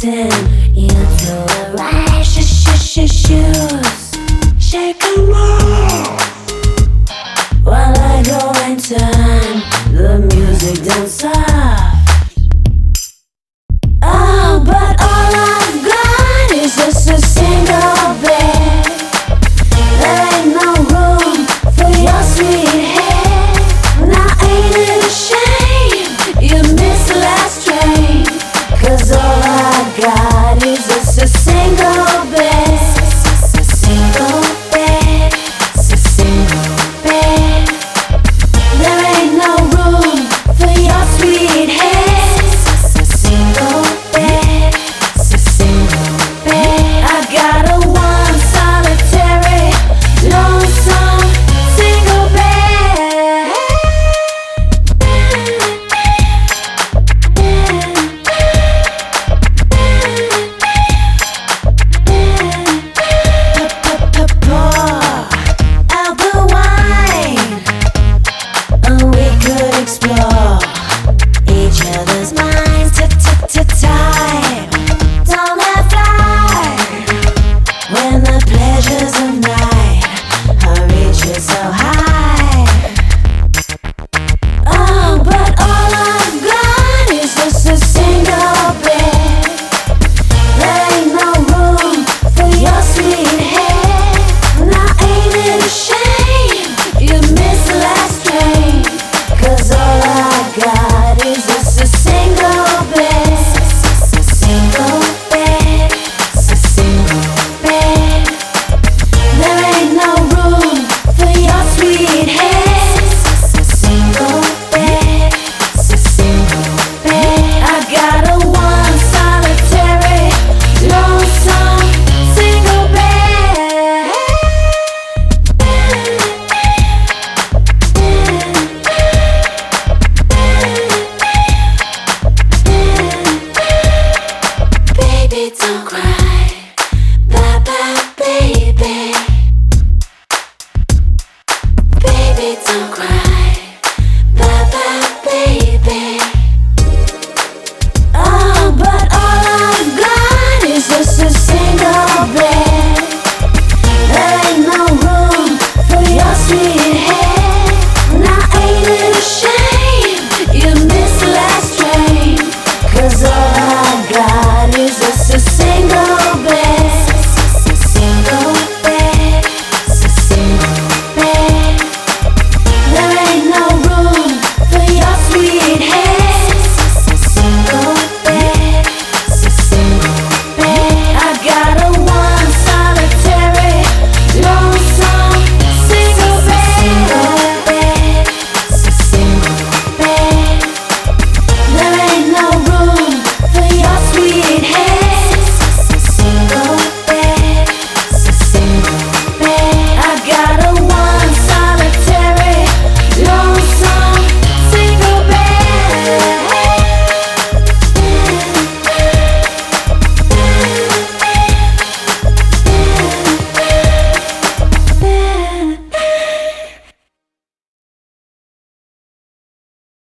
dancing into a right sh sh sh shoes. Shake while I go and turn the music down. Lord.